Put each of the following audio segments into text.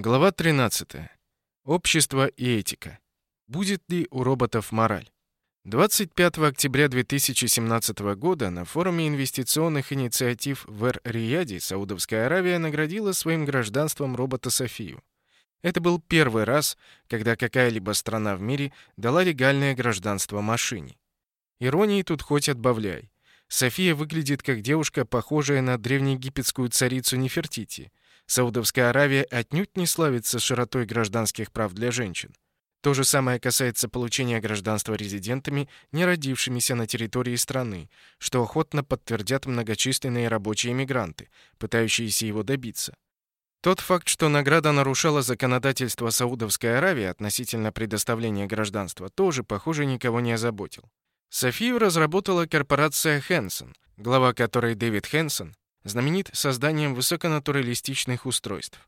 Глава 13. Общество и этика. Будет ли у роботов мораль? 25 октября 2017 года на форуме инвестиционных инициатив в Эр-Рияде Саудовская Аравия наградила своим гражданством робота Софию. Это был первый раз, когда какая-либо страна в мире дала легальное гражданство машине. Иронии тут хоть отбавляй. София выглядит как девушка, похожая на древнеегипетскую царицу Нефертити. Саудовская Аравия отнюдь не славится широтой гражданских прав для женщин. То же самое касается получения гражданства резидентами, не родившимися на территории страны, что охотно подтвердят многочисленные рабочие мигранты, пытающиеся его добиться. Тот факт, что награда нарушала законодательство Саудовской Аравии относительно предоставления гражданства, тоже, похоже, никого не озаботил. Софию разработала корпорация Хэнсон, глава которой Дэвид Хэнсон знаменит созданием высоконатуралистичных устройств.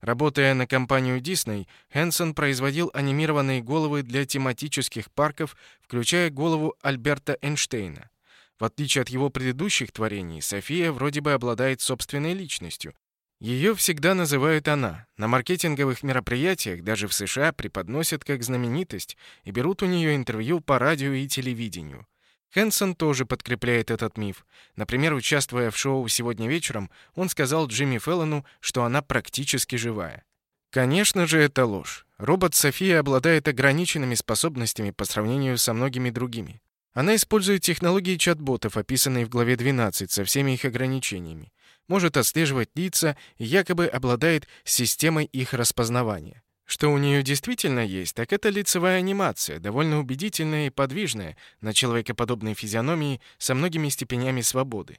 Работая на компанию Disney, Хэнсон производил анимированные головы для тематических парков, включая голову Альберта Эйнштейна. В отличие от его предыдущих творений, София вроде бы обладает собственной личностью. Ее всегда называют «она». На маркетинговых мероприятиях, даже в США, преподносят как знаменитость и берут у нее интервью по радио и телевидению. Хэнсон тоже подкрепляет этот миф. Например, участвуя в шоу «Сегодня вечером», он сказал Джимми Феллону, что она практически живая. Конечно же, это ложь. Робот София обладает ограниченными способностями по сравнению со многими другими. Она использует технологии чат-ботов, описанные в главе 12, со всеми их ограничениями. Может отслеживать лица и якобы обладает системой их распознавания. Что у нее действительно есть, так это лицевая анимация, довольно убедительная и подвижная, на человекоподобной физиономии со многими степенями свободы.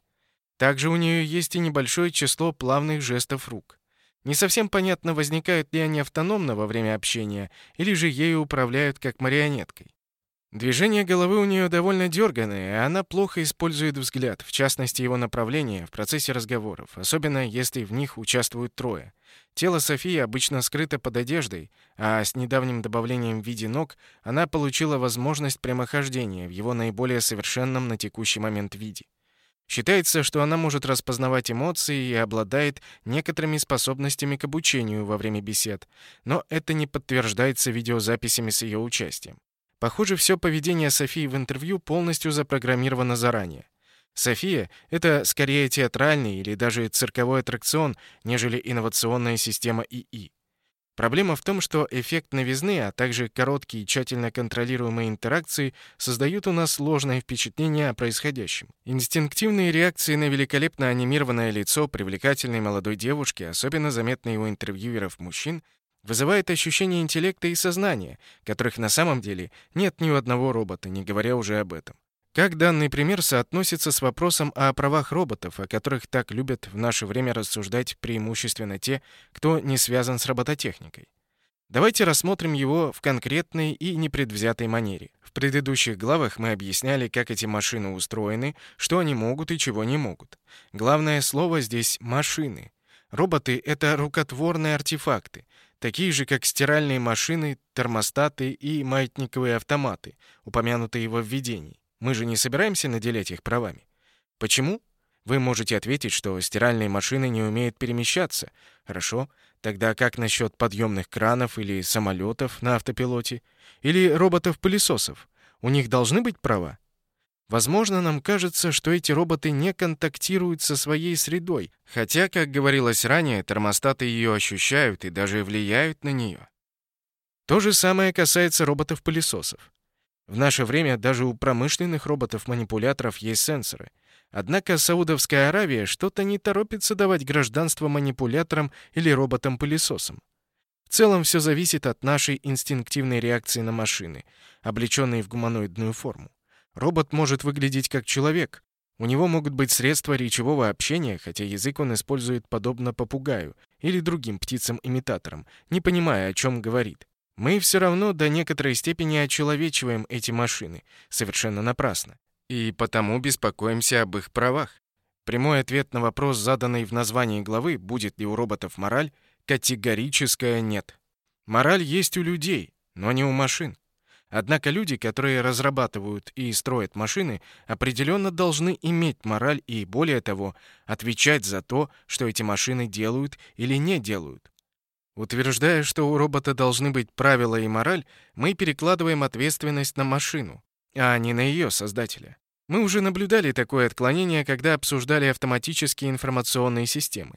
Также у нее есть и небольшое число плавных жестов рук. Не совсем понятно, возникают ли они автономно во время общения, или же ею управляют как марионеткой. Движение головы у нее довольно дерганное, и она плохо использует взгляд, в частности его направление, в процессе разговоров, особенно если в них участвуют трое. Тело Софии обычно скрыто под одеждой, а с недавним добавлением в виде ног она получила возможность прямохождения в его наиболее совершенном на текущий момент виде. Считается, что она может распознавать эмоции и обладает некоторыми способностями к обучению во время бесед, но это не подтверждается видеозаписями с ее участием. Похоже, все поведение Софии в интервью полностью запрограммировано заранее. София — это скорее театральный или даже цирковой аттракцион, нежели инновационная система ИИ. Проблема в том, что эффект новизны, а также короткие тщательно контролируемые интеракции создают у нас сложное впечатление о происходящем. Инстинктивные реакции на великолепно анимированное лицо привлекательной молодой девушки, особенно заметные у интервьюеров мужчин, вызывает ощущение интеллекта и сознания, которых на самом деле нет ни у одного робота, не говоря уже об этом. Как данный пример соотносится с вопросом о правах роботов, о которых так любят в наше время рассуждать преимущественно те, кто не связан с робототехникой? Давайте рассмотрим его в конкретной и непредвзятой манере. В предыдущих главах мы объясняли, как эти машины устроены, что они могут и чего не могут. Главное слово здесь «машины». Роботы — это рукотворные артефакты, такие же, как стиральные машины, термостаты и маятниковые автоматы, упомянутые во введении. Мы же не собираемся наделять их правами. Почему? Вы можете ответить, что стиральные машины не умеют перемещаться. Хорошо. Тогда как насчет подъемных кранов или самолетов на автопилоте? Или роботов-пылесосов? У них должны быть права? Возможно, нам кажется, что эти роботы не контактируют со своей средой, хотя, как говорилось ранее, термостаты ее ощущают и даже влияют на нее. То же самое касается роботов-пылесосов. В наше время даже у промышленных роботов-манипуляторов есть сенсоры. Однако Саудовская Аравия что-то не торопится давать гражданство манипуляторам или роботам-пылесосам. В целом все зависит от нашей инстинктивной реакции на машины, облеченные в гуманоидную форму. Робот может выглядеть как человек. У него могут быть средства речевого общения, хотя язык он использует подобно попугаю или другим птицам-имитаторам, не понимая, о чем говорит. Мы все равно до некоторой степени очеловечиваем эти машины, совершенно напрасно, и потому беспокоимся об их правах. Прямой ответ на вопрос, заданный в названии главы «Будет ли у роботов мораль?» категорическое «нет». Мораль есть у людей, но не у машин. Однако люди, которые разрабатывают и строят машины, определенно должны иметь мораль и, более того, отвечать за то, что эти машины делают или не делают. Утверждая, что у робота должны быть правила и мораль, мы перекладываем ответственность на машину, а не на ее создателя. Мы уже наблюдали такое отклонение, когда обсуждали автоматические информационные системы.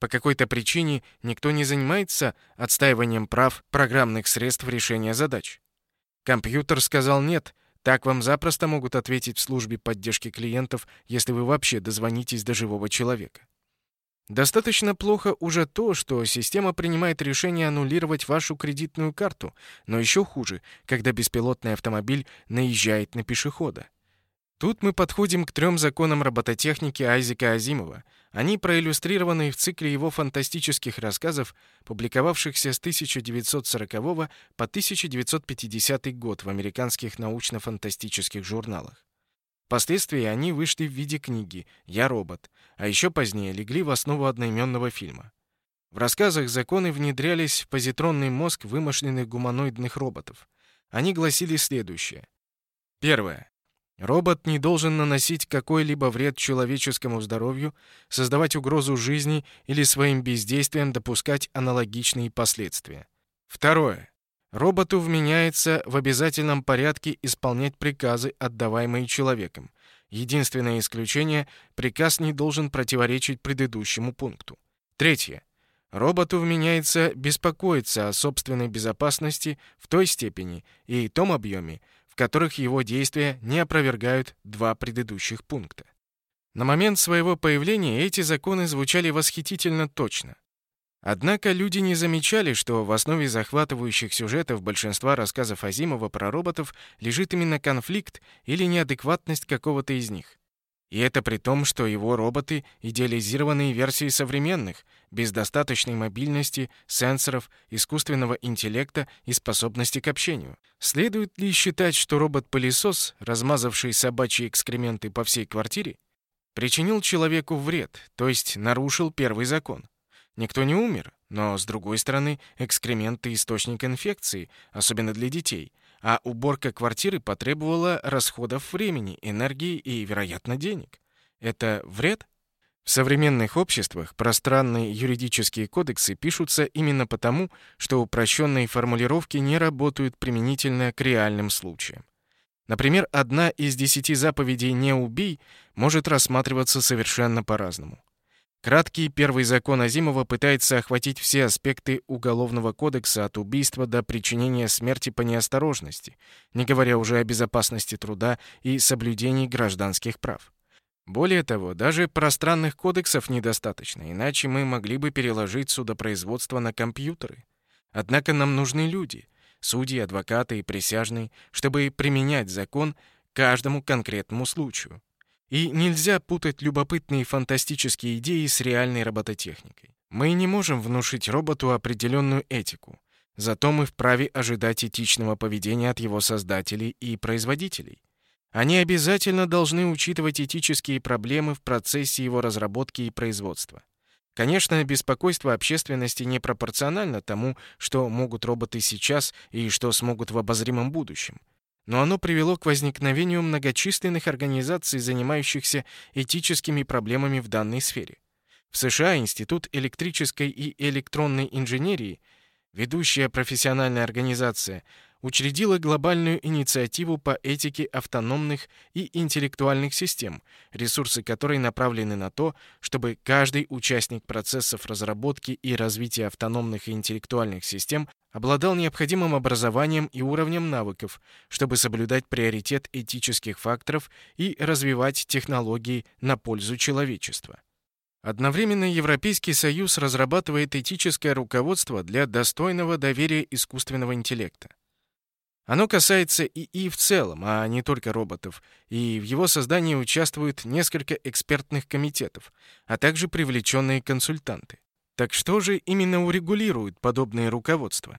По какой-то причине никто не занимается отстаиванием прав программных средств решения задач. Компьютер сказал «нет», так вам запросто могут ответить в службе поддержки клиентов, если вы вообще дозвонитесь до живого человека. Достаточно плохо уже то, что система принимает решение аннулировать вашу кредитную карту, но еще хуже, когда беспилотный автомобиль наезжает на пешехода. Тут мы подходим к трем законам робототехники Айзека Азимова. Они проиллюстрированы в цикле его фантастических рассказов, публиковавшихся с 1940 по 1950 год в американских научно-фантастических журналах. Впоследствии они вышли в виде книги «Я робот», а еще позднее легли в основу одноименного фильма. В рассказах законы внедрялись в позитронный мозг вымышленных гуманоидных роботов. Они гласили следующее. Первое. Робот не должен наносить какой-либо вред человеческому здоровью, создавать угрозу жизни или своим бездействием допускать аналогичные последствия. Второе. Роботу вменяется в обязательном порядке исполнять приказы, отдаваемые человеком. Единственное исключение – приказ не должен противоречить предыдущему пункту. Третье. Роботу вменяется беспокоиться о собственной безопасности в той степени и том объеме, в которых его действия не опровергают два предыдущих пункта. На момент своего появления эти законы звучали восхитительно точно. Однако люди не замечали, что в основе захватывающих сюжетов большинства рассказов Азимова про роботов лежит именно конфликт или неадекватность какого-то из них. И это при том, что его роботы — идеализированные версии современных, без достаточной мобильности, сенсоров, искусственного интеллекта и способности к общению. Следует ли считать, что робот-пылесос, размазавший собачьи экскременты по всей квартире, причинил человеку вред, то есть нарушил первый закон? Никто не умер, но, с другой стороны, экскременты — источник инфекции, особенно для детей, а уборка квартиры потребовала расходов времени, энергии и, вероятно, денег. Это вред? В современных обществах пространные юридические кодексы пишутся именно потому, что упрощенные формулировки не работают применительно к реальным случаям. Например, одна из десяти заповедей «не убей» может рассматриваться совершенно по-разному. Краткий первый закон Азимова пытается охватить все аспекты Уголовного кодекса от убийства до причинения смерти по неосторожности, не говоря уже о безопасности труда и соблюдении гражданских прав. Более того, даже пространных кодексов недостаточно, иначе мы могли бы переложить судопроизводство на компьютеры. Однако нам нужны люди, судьи, адвокаты и присяжные, чтобы применять закон каждому конкретному случаю. И нельзя путать любопытные фантастические идеи с реальной робототехникой. Мы не можем внушить роботу определенную этику, зато мы вправе ожидать этичного поведения от его создателей и производителей. Они обязательно должны учитывать этические проблемы в процессе его разработки и производства. Конечно, беспокойство общественности не пропорционально тому, что могут роботы сейчас и что смогут в обозримом будущем но оно привело к возникновению многочисленных организаций, занимающихся этическими проблемами в данной сфере. В США Институт электрической и электронной инженерии, ведущая профессиональная организация, учредила глобальную инициативу по этике автономных и интеллектуальных систем, ресурсы которой направлены на то, чтобы каждый участник процессов разработки и развития автономных и интеллектуальных систем обладал необходимым образованием и уровнем навыков, чтобы соблюдать приоритет этических факторов и развивать технологии на пользу человечества. Одновременно Европейский Союз разрабатывает этическое руководство для достойного доверия искусственного интеллекта. Оно касается ИИ в целом, а не только роботов, и в его создании участвуют несколько экспертных комитетов, а также привлеченные консультанты. Так что же именно урегулирует подобное руководство?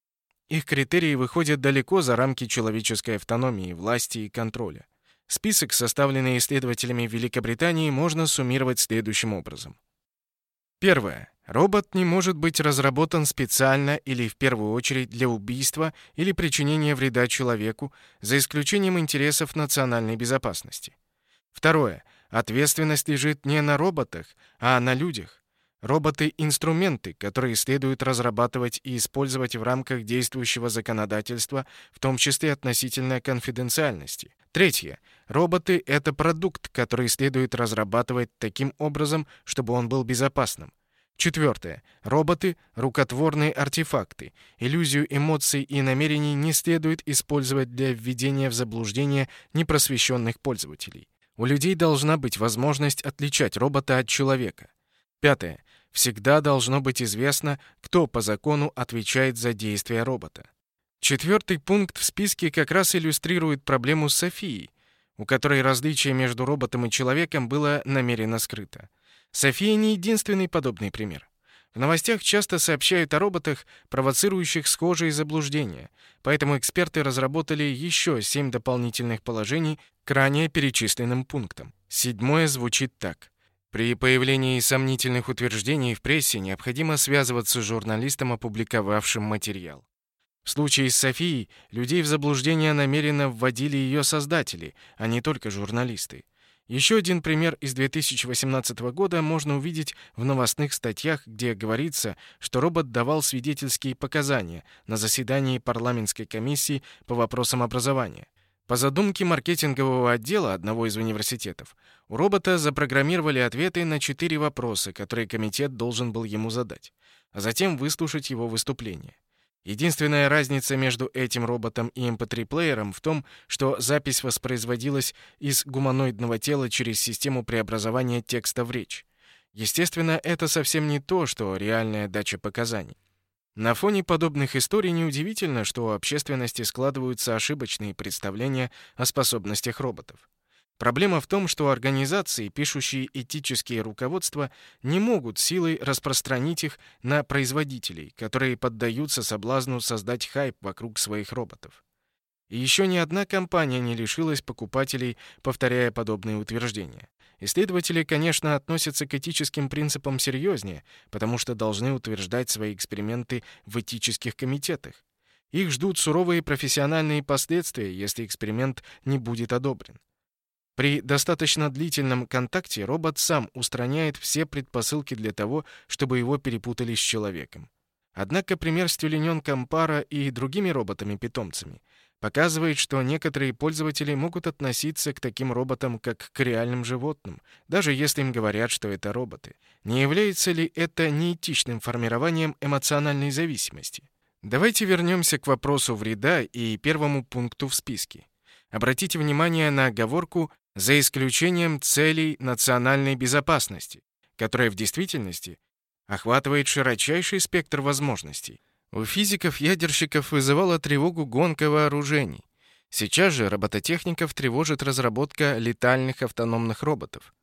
Их критерии выходят далеко за рамки человеческой автономии, власти и контроля. Список, составленный исследователями Великобритании, можно суммировать следующим образом. Первое. Робот не может быть разработан специально или в первую очередь для убийства или причинения вреда человеку, за исключением интересов национальной безопасности. Второе. Ответственность лежит не на роботах, а на людях. Роботы — инструменты, которые следует разрабатывать и использовать в рамках действующего законодательства, в том числе относительно конфиденциальности. Третье. Роботы — это продукт, который следует разрабатывать таким образом, чтобы он был безопасным. Четвертое. Роботы — рукотворные артефакты. Иллюзию эмоций и намерений не следует использовать для введения в заблуждение непросвещенных пользователей. У людей должна быть возможность отличать робота от человека. Пятое. Всегда должно быть известно, кто по закону отвечает за действия робота. Четвертый пункт в списке как раз иллюстрирует проблему с Софией, у которой различие между роботом и человеком было намеренно скрыто. София не единственный подобный пример. В новостях часто сообщают о роботах, провоцирующих схожие заблуждения, поэтому эксперты разработали еще семь дополнительных положений к ранее перечисленным пунктам. Седьмое звучит так. При появлении сомнительных утверждений в прессе необходимо связываться с журналистом, опубликовавшим материал. В случае с Софией людей в заблуждение намеренно вводили ее создатели, а не только журналисты. Еще один пример из 2018 года можно увидеть в новостных статьях, где говорится, что робот давал свидетельские показания на заседании парламентской комиссии по вопросам образования. По задумке маркетингового отдела одного из университетов, у робота запрограммировали ответы на четыре вопроса, которые комитет должен был ему задать, а затем выслушать его выступление. Единственная разница между этим роботом и MP3-плеером в том, что запись воспроизводилась из гуманоидного тела через систему преобразования текста в речь. Естественно, это совсем не то, что реальная дача показаний. На фоне подобных историй неудивительно, что у общественности складываются ошибочные представления о способностях роботов. Проблема в том, что организации, пишущие этические руководства, не могут силой распространить их на производителей, которые поддаются соблазну создать хайп вокруг своих роботов. И еще ни одна компания не лишилась покупателей, повторяя подобные утверждения. Исследователи, конечно, относятся к этическим принципам серьезнее, потому что должны утверждать свои эксперименты в этических комитетах. Их ждут суровые профессиональные последствия, если эксперимент не будет одобрен. При достаточно длительном контакте робот сам устраняет все предпосылки для того, чтобы его перепутали с человеком. Однако пример с тюлененком пара и другими роботами-питомцами показывает, что некоторые пользователи могут относиться к таким роботам как к реальным животным, даже если им говорят, что это роботы. Не является ли это неэтичным формированием эмоциональной зависимости? Давайте вернемся к вопросу вреда и первому пункту в списке. Обратите внимание на оговорку за исключением целей национальной безопасности, которая в действительности охватывает широчайший спектр возможностей. У физиков-ядерщиков вызывала тревогу гонка вооружений. Сейчас же робототехников тревожит разработка летальных автономных роботов.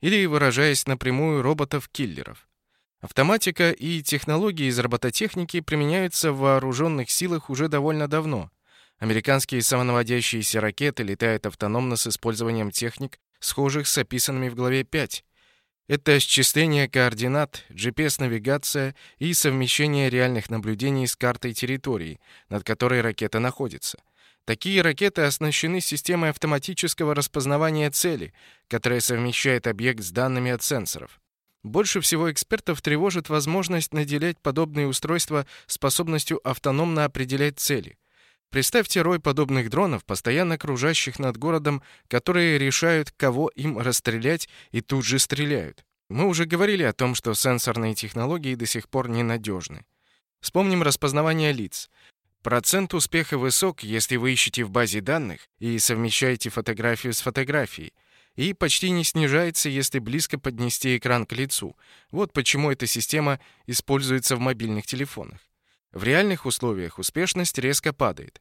Или, выражаясь напрямую, роботов-киллеров. Автоматика и технологии из робототехники применяются в вооруженных силах уже довольно давно. Американские самонаводящиеся ракеты летают автономно с использованием техник, схожих с описанными в главе 5. Это счисление координат, GPS-навигация и совмещение реальных наблюдений с картой территории, над которой ракета находится. Такие ракеты оснащены системой автоматического распознавания цели, которая совмещает объект с данными от сенсоров. Больше всего экспертов тревожит возможность наделять подобные устройства способностью автономно определять цели — Представьте рой подобных дронов, постоянно кружащих над городом, которые решают, кого им расстрелять, и тут же стреляют. Мы уже говорили о том, что сенсорные технологии до сих пор ненадежны. Вспомним распознавание лиц. Процент успеха высок, если вы ищете в базе данных и совмещаете фотографию с фотографией, и почти не снижается, если близко поднести экран к лицу. Вот почему эта система используется в мобильных телефонах. В реальных условиях успешность резко падает.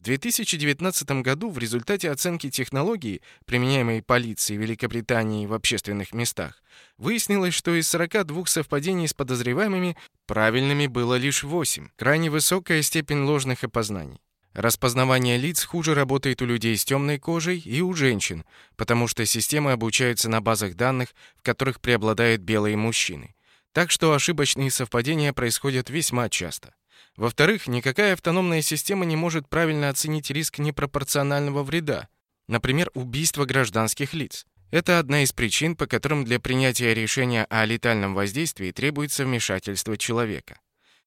В 2019 году в результате оценки технологии, применяемой полицией Великобритании в общественных местах, выяснилось, что из 42 совпадений с подозреваемыми правильными было лишь 8. Крайне высокая степень ложных опознаний. Распознавание лиц хуже работает у людей с темной кожей и у женщин, потому что системы обучаются на базах данных, в которых преобладают белые мужчины. Так что ошибочные совпадения происходят весьма часто. Во-вторых, никакая автономная система не может правильно оценить риск непропорционального вреда, например, убийства гражданских лиц. Это одна из причин, по которым для принятия решения о летальном воздействии требуется вмешательство человека.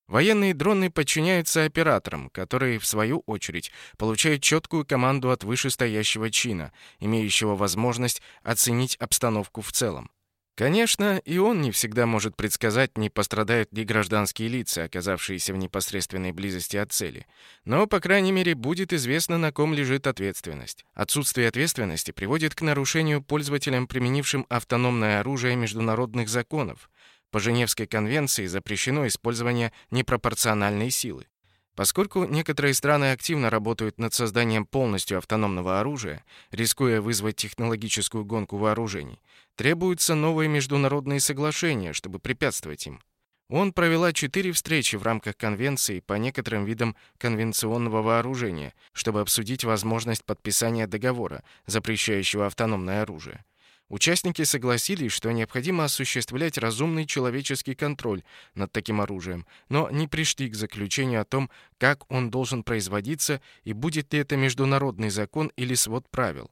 Военные дроны подчиняются операторам, которые, в свою очередь, получают четкую команду от вышестоящего чина, имеющего возможность оценить обстановку в целом. Конечно, и он не всегда может предсказать, не пострадают ли гражданские лица, оказавшиеся в непосредственной близости от цели. Но, по крайней мере, будет известно, на ком лежит ответственность. Отсутствие ответственности приводит к нарушению пользователям, применившим автономное оружие международных законов. По Женевской конвенции запрещено использование непропорциональной силы. Поскольку некоторые страны активно работают над созданием полностью автономного оружия, рискуя вызвать технологическую гонку вооружений, требуются новые международные соглашения, чтобы препятствовать им. Он провела четыре встречи в рамках конвенции по некоторым видам конвенционного вооружения, чтобы обсудить возможность подписания договора, запрещающего автономное оружие. Участники согласились, что необходимо осуществлять разумный человеческий контроль над таким оружием, но не пришли к заключению о том, как он должен производиться и будет ли это международный закон или свод правил.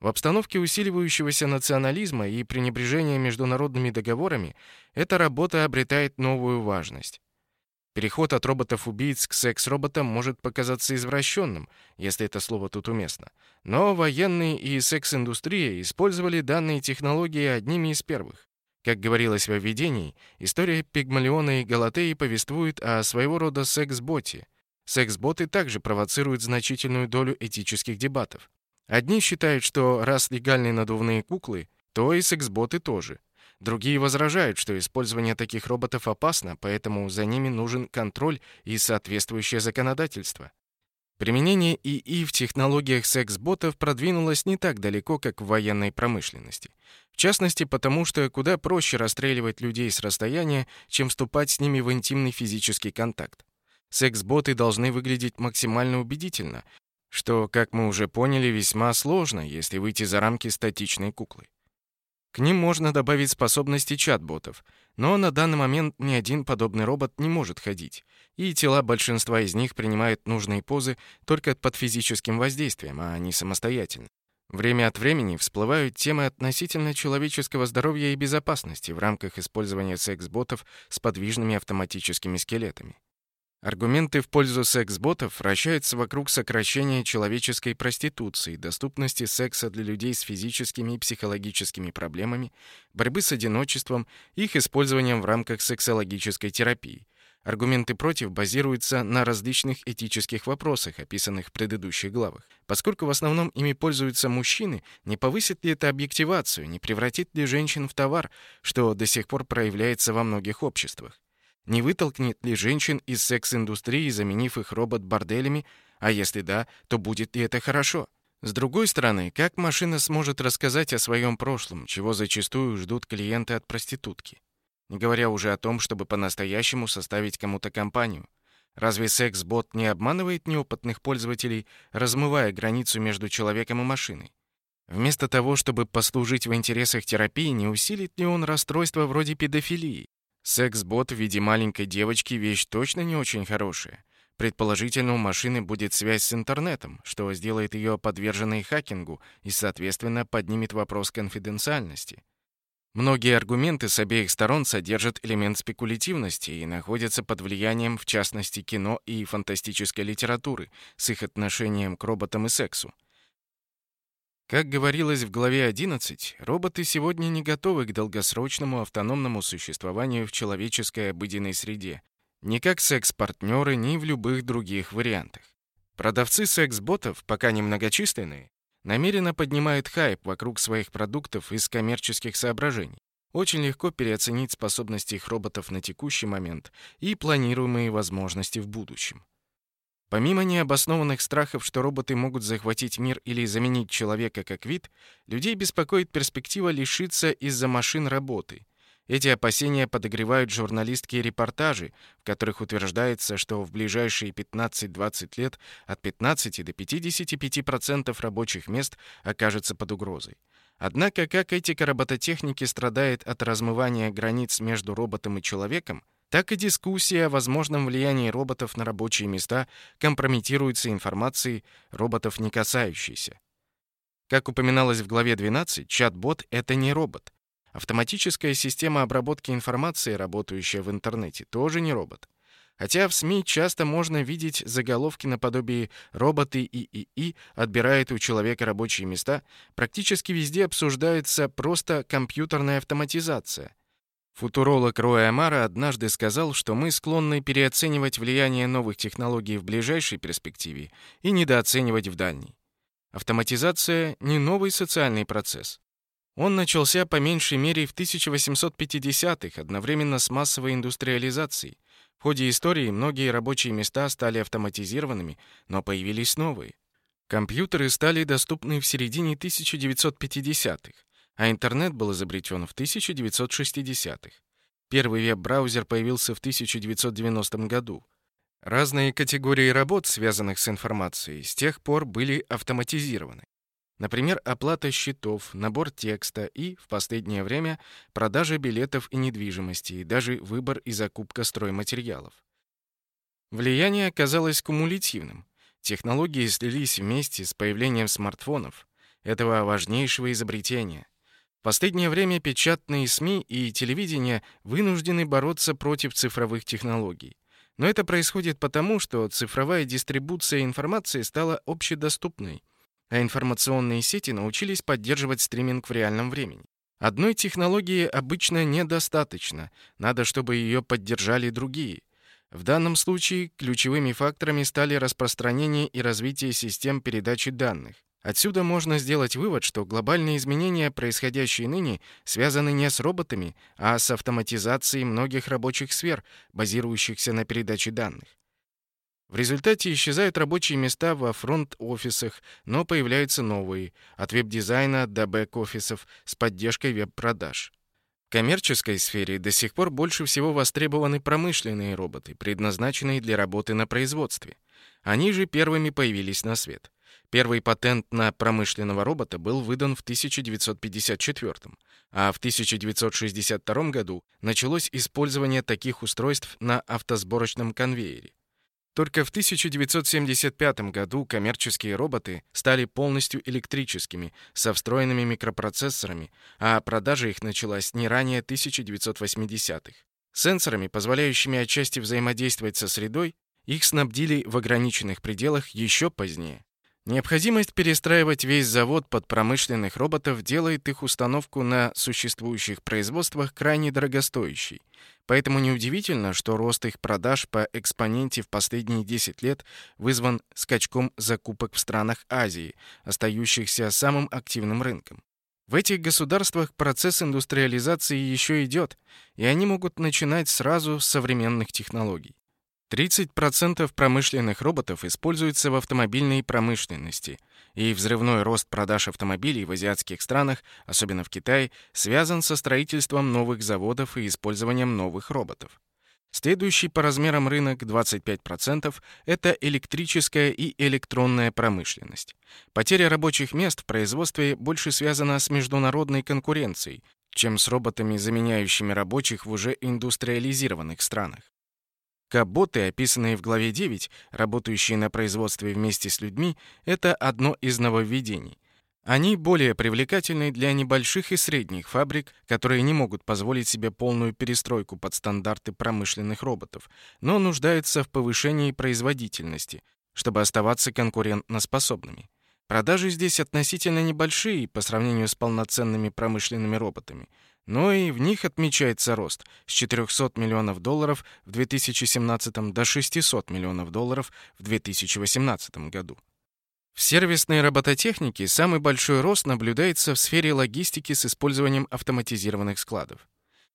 В обстановке усиливающегося национализма и пренебрежения международными договорами эта работа обретает новую важность. Переход от роботов-убийц к секс-роботам может показаться извращенным, если это слово тут уместно. Но военные и секс-индустрия использовали данные технологии одними из первых. Как говорилось во введении, история Пигмалиона и Галатеи повествует о своего рода секс-боте. Секс-боты также провоцируют значительную долю этических дебатов. Одни считают, что раз легальные надувные куклы, то и секс-боты тоже. Другие возражают, что использование таких роботов опасно, поэтому за ними нужен контроль и соответствующее законодательство. Применение ИИ в технологиях секс-ботов продвинулось не так далеко, как в военной промышленности. В частности, потому что куда проще расстреливать людей с расстояния, чем вступать с ними в интимный физический контакт. Секс-боты должны выглядеть максимально убедительно, что, как мы уже поняли, весьма сложно, если выйти за рамки статичной куклы. К ним можно добавить способности чат-ботов, но на данный момент ни один подобный робот не может ходить, и тела большинства из них принимают нужные позы только под физическим воздействием, а не самостоятельно. Время от времени всплывают темы относительно человеческого здоровья и безопасности в рамках использования секс-ботов с подвижными автоматическими скелетами. Аргументы в пользу секс-ботов вращаются вокруг сокращения человеческой проституции, доступности секса для людей с физическими и психологическими проблемами, борьбы с одиночеством, их использованием в рамках сексологической терапии. Аргументы против базируются на различных этических вопросах, описанных в предыдущих главах. Поскольку в основном ими пользуются мужчины, не повысит ли это объективацию, не превратит ли женщин в товар, что до сих пор проявляется во многих обществах? Не вытолкнет ли женщин из секс-индустрии, заменив их робот-борделями? А если да, то будет ли это хорошо? С другой стороны, как машина сможет рассказать о своем прошлом, чего зачастую ждут клиенты от проститутки? Не говоря уже о том, чтобы по-настоящему составить кому-то компанию. Разве секс-бот не обманывает неопытных пользователей, размывая границу между человеком и машиной? Вместо того, чтобы послужить в интересах терапии, не усилит ли он расстройство вроде педофилии? Секс-бот в виде маленькой девочки — вещь точно не очень хорошая. Предположительно, у машины будет связь с интернетом, что сделает ее подверженной хакингу и, соответственно, поднимет вопрос конфиденциальности. Многие аргументы с обеих сторон содержат элемент спекулятивности и находятся под влиянием, в частности, кино и фантастической литературы с их отношением к роботам и сексу. Как говорилось в главе 11, роботы сегодня не готовы к долгосрочному автономному существованию в человеческой обыденной среде, ни как секс-партнеры, ни в любых других вариантах. Продавцы секс-ботов, пока немногочисленные, намеренно поднимают хайп вокруг своих продуктов из коммерческих соображений. Очень легко переоценить способности их роботов на текущий момент и планируемые возможности в будущем. Помимо необоснованных страхов, что роботы могут захватить мир или заменить человека как вид, людей беспокоит перспектива лишиться из-за машин работы. Эти опасения подогревают журналистские репортажи, в которых утверждается, что в ближайшие 15-20 лет от 15 до 55% рабочих мест окажется под угрозой. Однако как этика робототехники страдает от размывания границ между роботом и человеком, так и дискуссия о возможном влиянии роботов на рабочие места компрометируется информацией роботов не касающейся. Как упоминалось в главе 12, чат-бот — это не робот. Автоматическая система обработки информации, работающая в интернете, тоже не робот. Хотя в СМИ часто можно видеть заголовки наподобие «роботы и ИИ отбирают у человека рабочие места», практически везде обсуждается просто компьютерная автоматизация. Футуролог Рой Амара однажды сказал, что мы склонны переоценивать влияние новых технологий в ближайшей перспективе и недооценивать в дальней. Автоматизация — не новый социальный процесс. Он начался по меньшей мере в 1850-х, одновременно с массовой индустриализацией. В ходе истории многие рабочие места стали автоматизированными, но появились новые. Компьютеры стали доступны в середине 1950-х, а интернет был изобретен в 1960-х. Первый веб-браузер появился в 1990 году. Разные категории работ, связанных с информацией, с тех пор были автоматизированы. Например, оплата счетов, набор текста и, в последнее время, продажа билетов и недвижимости, и даже выбор и закупка стройматериалов. Влияние оказалось кумулятивным. Технологии слились вместе с появлением смартфонов, этого важнейшего изобретения. Последнее время печатные СМИ и телевидение вынуждены бороться против цифровых технологий. Но это происходит потому, что цифровая дистрибуция информации стала общедоступной – а информационные сети научились поддерживать стриминг в реальном времени. Одной технологии обычно недостаточно, надо, чтобы ее поддержали другие. В данном случае ключевыми факторами стали распространение и развитие систем передачи данных. Отсюда можно сделать вывод, что глобальные изменения, происходящие ныне, связаны не с роботами, а с автоматизацией многих рабочих сфер, базирующихся на передаче данных. В результате исчезают рабочие места во фронт-офисах, но появляются новые, от веб-дизайна до бэк-офисов с поддержкой веб-продаж. В коммерческой сфере до сих пор больше всего востребованы промышленные роботы, предназначенные для работы на производстве. Они же первыми появились на свет. Первый патент на промышленного робота был выдан в 1954, а в 1962 году началось использование таких устройств на автосборочном конвейере. Только в 1975 году коммерческие роботы стали полностью электрическими, со встроенными микропроцессорами, а продажа их началась не ранее 1980-х. Сенсорами, позволяющими отчасти взаимодействовать со средой, их снабдили в ограниченных пределах еще позднее. Необходимость перестраивать весь завод под промышленных роботов делает их установку на существующих производствах крайне дорогостоящей. Поэтому неудивительно, что рост их продаж по экспоненте в последние 10 лет вызван скачком закупок в странах Азии, остающихся самым активным рынком. В этих государствах процесс индустриализации еще идет, и они могут начинать сразу с современных технологий. 30% промышленных роботов используются в автомобильной промышленности, и взрывной рост продаж автомобилей в азиатских странах, особенно в Китае, связан со строительством новых заводов и использованием новых роботов. Следующий по размерам рынок 25% это электрическая и электронная промышленность. Потеря рабочих мест в производстве больше связана с международной конкуренцией, чем с роботами, заменяющими рабочих в уже индустриализированных странах. Каботы, описанные в главе 9, работающие на производстве вместе с людьми, это одно из нововведений. Они более привлекательны для небольших и средних фабрик, которые не могут позволить себе полную перестройку под стандарты промышленных роботов, но нуждаются в повышении производительности, чтобы оставаться конкурентоспособными. Продажи здесь относительно небольшие по сравнению с полноценными промышленными роботами – но и в них отмечается рост с 400 миллионов долларов в 2017 до 600 миллионов долларов в 2018 году. В сервисной робототехнике самый большой рост наблюдается в сфере логистики с использованием автоматизированных складов.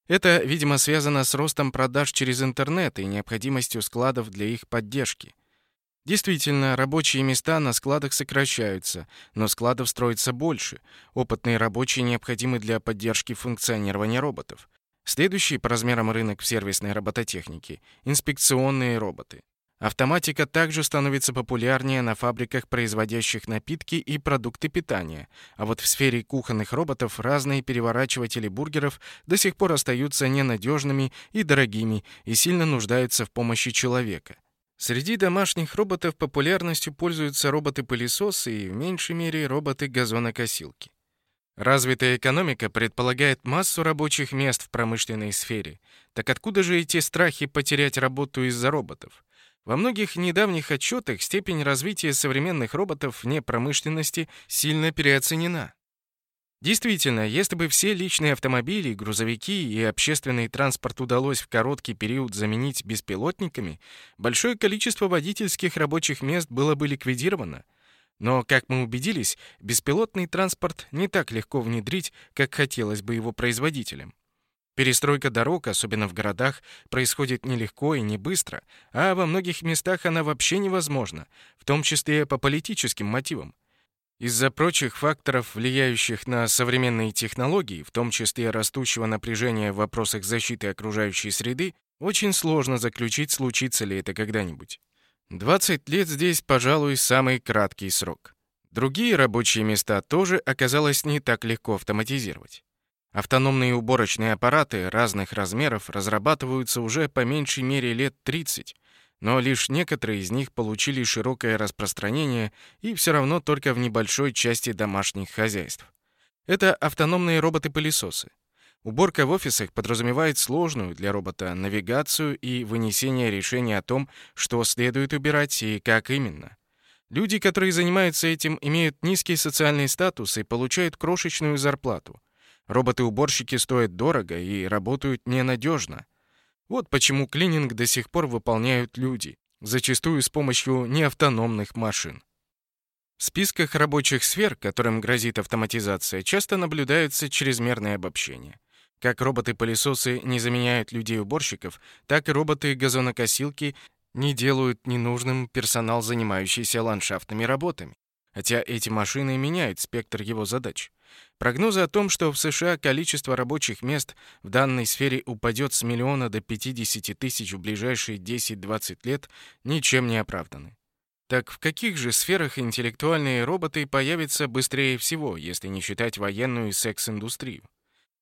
Это, видимо, связано с ростом продаж через интернет и необходимостью складов для их поддержки. Действительно, рабочие места на складах сокращаются, но складов строится больше. Опытные рабочие необходимы для поддержки функционирования роботов. Следующий по размерам рынок в сервисной робототехнике – инспекционные роботы. Автоматика также становится популярнее на фабриках, производящих напитки и продукты питания, а вот в сфере кухонных роботов разные переворачиватели бургеров до сих пор остаются ненадежными и дорогими и сильно нуждаются в помощи человека – Среди домашних роботов популярностью пользуются роботы-пылесосы и в меньшей мере роботы-газонокосилки. Развитая экономика предполагает массу рабочих мест в промышленной сфере. Так откуда же эти страхи потерять работу из-за роботов? Во многих недавних отчетах степень развития современных роботов вне промышленности сильно переоценена. Действительно, если бы все личные автомобили, грузовики и общественный транспорт удалось в короткий период заменить беспилотниками, большое количество водительских рабочих мест было бы ликвидировано. Но, как мы убедились, беспилотный транспорт не так легко внедрить, как хотелось бы его производителям. Перестройка дорог, особенно в городах, происходит нелегко и не быстро, а во многих местах она вообще невозможна, в том числе по политическим мотивам. Из-за прочих факторов, влияющих на современные технологии, в том числе растущего напряжения в вопросах защиты окружающей среды, очень сложно заключить, случится ли это когда-нибудь. 20 лет здесь, пожалуй, самый краткий срок. Другие рабочие места тоже оказалось не так легко автоматизировать. Автономные уборочные аппараты разных размеров разрабатываются уже по меньшей мере лет 30, но лишь некоторые из них получили широкое распространение и все равно только в небольшой части домашних хозяйств. Это автономные роботы-пылесосы. Уборка в офисах подразумевает сложную для робота навигацию и вынесение решения о том, что следует убирать и как именно. Люди, которые занимаются этим, имеют низкий социальный статус и получают крошечную зарплату. Роботы-уборщики стоят дорого и работают ненадежно. Вот почему клининг до сих пор выполняют люди, зачастую с помощью неавтономных машин. В списках рабочих сфер, которым грозит автоматизация, часто наблюдается чрезмерное обобщение. Как роботы-пылесосы не заменяют людей-уборщиков, так и роботы-газонокосилки не делают ненужным персонал, занимающийся ландшафтными работами. Хотя эти машины меняют спектр его задач. Прогнозы о том, что в США количество рабочих мест в данной сфере упадет с миллиона до 50 тысяч в ближайшие 10-20 лет, ничем не оправданы. Так в каких же сферах интеллектуальные роботы появятся быстрее всего, если не считать военную и секс-индустрию?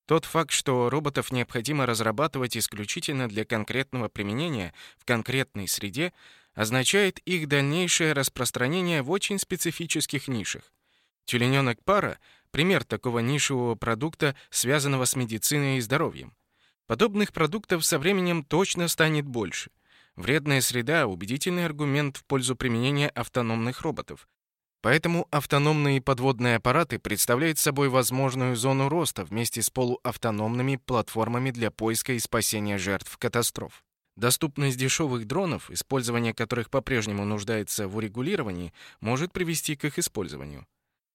Тот факт, что роботов необходимо разрабатывать исключительно для конкретного применения в конкретной среде, означает их дальнейшее распространение в очень специфических нишах. Тюлененок пара Пример такого нишевого продукта, связанного с медициной и здоровьем. Подобных продуктов со временем точно станет больше. Вредная среда — убедительный аргумент в пользу применения автономных роботов. Поэтому автономные подводные аппараты представляют собой возможную зону роста вместе с полуавтономными платформами для поиска и спасения жертв катастроф. Доступность дешевых дронов, использование которых по-прежнему нуждается в урегулировании, может привести к их использованию.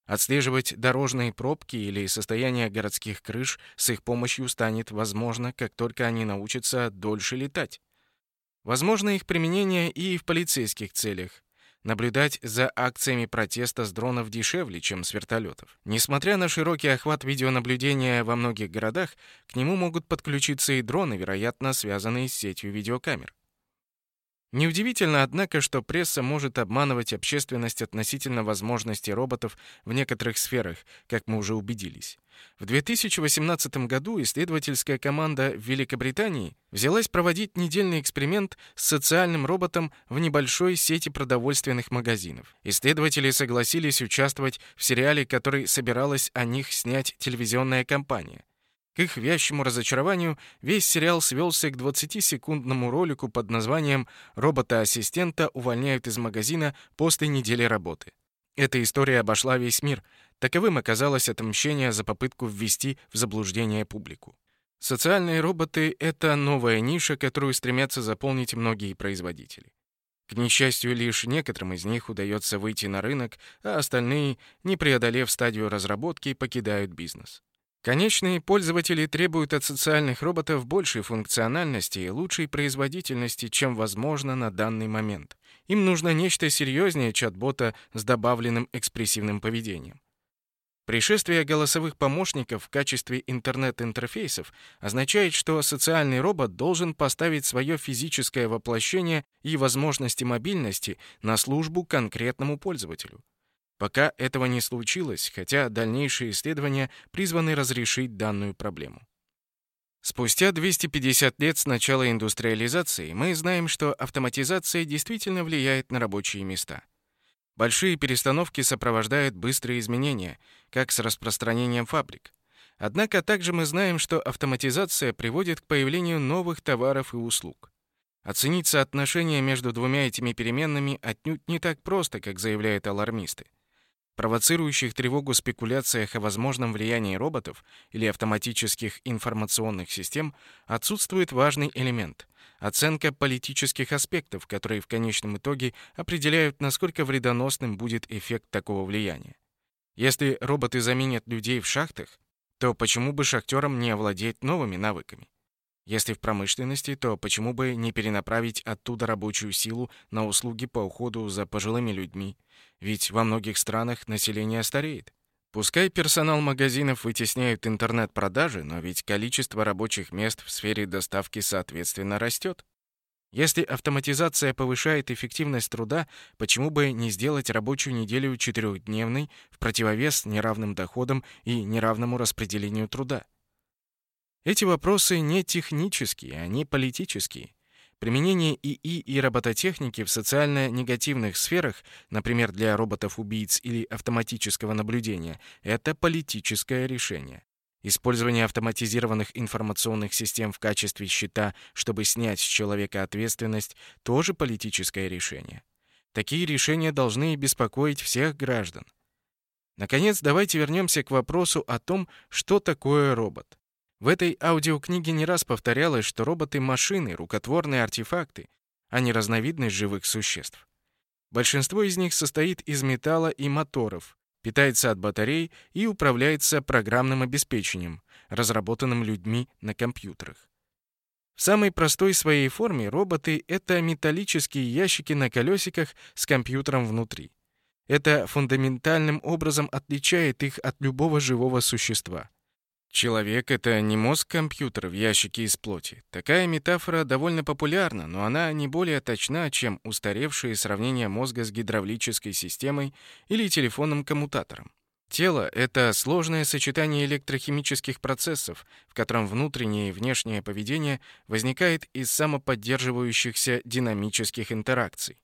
Отслеживать дорожные пробки или состояние городских крыш с их помощью станет возможно, как только они научатся дольше летать. Возможно их применение и в полицейских целях. Наблюдать за акциями протеста с дронов дешевле, чем с вертолетов. Несмотря на широкий охват видеонаблюдения во многих городах, к нему могут подключиться и дроны, вероятно, связанные с сетью видеокамер. Неудивительно, однако, что пресса может обманывать общественность относительно возможностей роботов в некоторых сферах, как мы уже убедились. В 2018 году исследовательская команда в Великобритании взялась проводить недельный эксперимент с социальным роботом в небольшой сети продовольственных магазинов. Исследователи согласились участвовать в сериале, который собиралась о них снять телевизионная компания. К их вящему разочарованию, весь сериал свелся к 20-секундному ролику под названием «Робота-ассистента увольняют из магазина после недели работы». Эта история обошла весь мир. Таковым оказалось отмщение за попытку ввести в заблуждение публику. Социальные роботы — это новая ниша, которую стремятся заполнить многие производители. К несчастью, лишь некоторым из них удается выйти на рынок, а остальные, не преодолев стадию разработки, покидают бизнес. Конечные пользователи требуют от социальных роботов большей функциональности и лучшей производительности, чем возможно на данный момент. Им нужно нечто серьезнее чат-бота с добавленным экспрессивным поведением. Пришествие голосовых помощников в качестве интернет-интерфейсов означает, что социальный робот должен поставить свое физическое воплощение и возможности мобильности на службу конкретному пользователю. Пока этого не случилось, хотя дальнейшие исследования призваны разрешить данную проблему. Спустя 250 лет с начала индустриализации мы знаем, что автоматизация действительно влияет на рабочие места. Большие перестановки сопровождают быстрые изменения, как с распространением фабрик. Однако также мы знаем, что автоматизация приводит к появлению новых товаров и услуг. Оценить соотношение между двумя этими переменными отнюдь не так просто, как заявляют алармисты провоцирующих тревогу спекуляциях о возможном влиянии роботов или автоматических информационных систем, отсутствует важный элемент — оценка политических аспектов, которые в конечном итоге определяют, насколько вредоносным будет эффект такого влияния. Если роботы заменят людей в шахтах, то почему бы шахтерам не овладеть новыми навыками? Если в промышленности, то почему бы не перенаправить оттуда рабочую силу на услуги по уходу за пожилыми людьми? Ведь во многих странах население стареет. Пускай персонал магазинов вытесняют интернет-продажи, но ведь количество рабочих мест в сфере доставки соответственно растет. Если автоматизация повышает эффективность труда, почему бы не сделать рабочую неделю четырехдневной в противовес неравным доходам и неравному распределению труда? Эти вопросы не технические, они политические. Применение ИИ и робототехники в социально негативных сферах, например, для роботов-убийц или автоматического наблюдения, это политическое решение. Использование автоматизированных информационных систем в качестве щита, чтобы снять с человека ответственность, тоже политическое решение. Такие решения должны беспокоить всех граждан. Наконец, давайте вернемся к вопросу о том, что такое робот. В этой аудиокниге не раз повторялось, что роботы — машины, рукотворные артефакты, а не разновидность живых существ. Большинство из них состоит из металла и моторов, питается от батарей и управляется программным обеспечением, разработанным людьми на компьютерах. В самой простой своей форме роботы — это металлические ящики на колесиках с компьютером внутри. Это фундаментальным образом отличает их от любого живого существа. Человек — это не мозг компьютера в ящике из плоти. Такая метафора довольно популярна, но она не более точна, чем устаревшие сравнения мозга с гидравлической системой или телефонным коммутатором. Тело — это сложное сочетание электрохимических процессов, в котором внутреннее и внешнее поведение возникает из самоподдерживающихся динамических интеракций.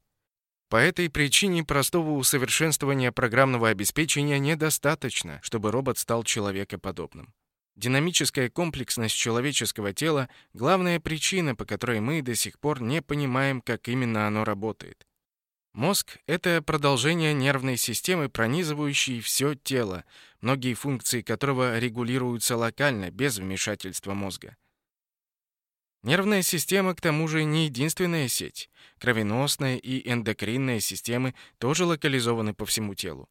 По этой причине простого усовершенствования программного обеспечения недостаточно, чтобы робот стал человекоподобным. Динамическая комплексность человеческого тела — главная причина, по которой мы до сих пор не понимаем, как именно оно работает. Мозг — это продолжение нервной системы, пронизывающей все тело, многие функции которого регулируются локально, без вмешательства мозга. Нервная система, к тому же, не единственная сеть. Кровеносная и эндокринная системы тоже локализованы по всему телу.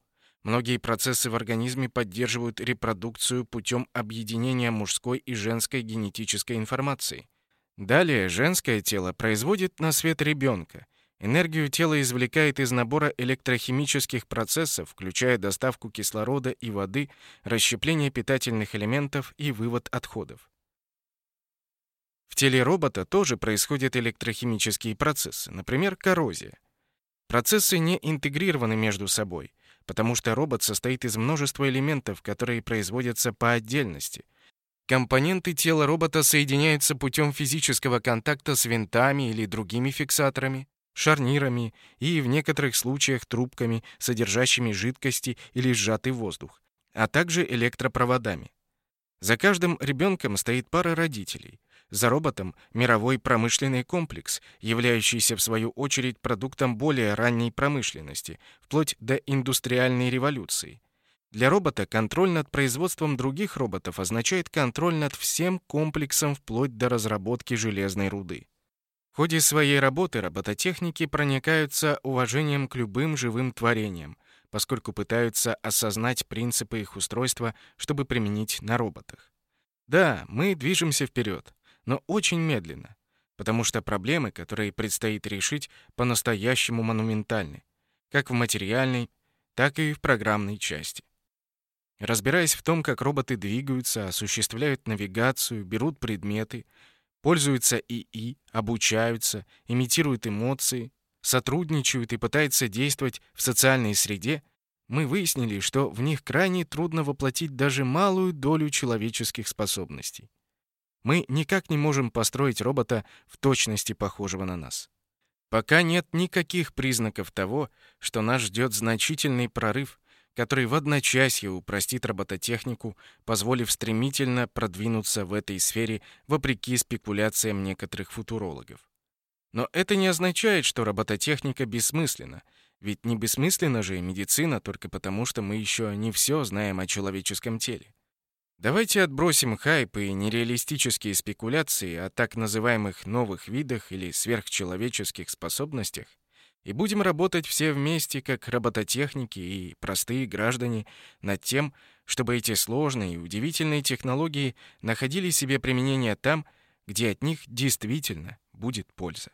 Многие процессы в организме поддерживают репродукцию путем объединения мужской и женской генетической информации. Далее женское тело производит на свет ребенка. Энергию тело извлекает из набора электрохимических процессов, включая доставку кислорода и воды, расщепление питательных элементов и вывод отходов. В теле робота тоже происходят электрохимические процессы, например, коррозия. Процессы не интегрированы между собой потому что робот состоит из множества элементов, которые производятся по отдельности. Компоненты тела робота соединяются путем физического контакта с винтами или другими фиксаторами, шарнирами и, в некоторых случаях, трубками, содержащими жидкости или сжатый воздух, а также электропроводами. За каждым ребенком стоит пара родителей. За роботом мировой промышленный комплекс, являющийся в свою очередь продуктом более ранней промышленности, вплоть до индустриальной революции. Для робота контроль над производством других роботов означает контроль над всем комплексом вплоть до разработки железной руды. В ходе своей работы робототехники проникаются уважением к любым живым творениям, поскольку пытаются осознать принципы их устройства, чтобы применить на роботах. Да, мы движемся вперед но очень медленно, потому что проблемы, которые предстоит решить, по-настоящему монументальны, как в материальной, так и в программной части. Разбираясь в том, как роботы двигаются, осуществляют навигацию, берут предметы, пользуются ИИ, обучаются, имитируют эмоции, сотрудничают и пытаются действовать в социальной среде, мы выяснили, что в них крайне трудно воплотить даже малую долю человеческих способностей. Мы никак не можем построить робота в точности похожего на нас. Пока нет никаких признаков того, что нас ждет значительный прорыв, который в одночасье упростит робототехнику, позволив стремительно продвинуться в этой сфере вопреки спекуляциям некоторых футурологов. Но это не означает, что робототехника бессмысленна, ведь не бессмысленна же и медицина только потому, что мы еще не все знаем о человеческом теле. Давайте отбросим хайп и нереалистические спекуляции о так называемых новых видах или сверхчеловеческих способностях и будем работать все вместе, как робототехники и простые граждане, над тем, чтобы эти сложные и удивительные технологии находили себе применение там, где от них действительно будет польза.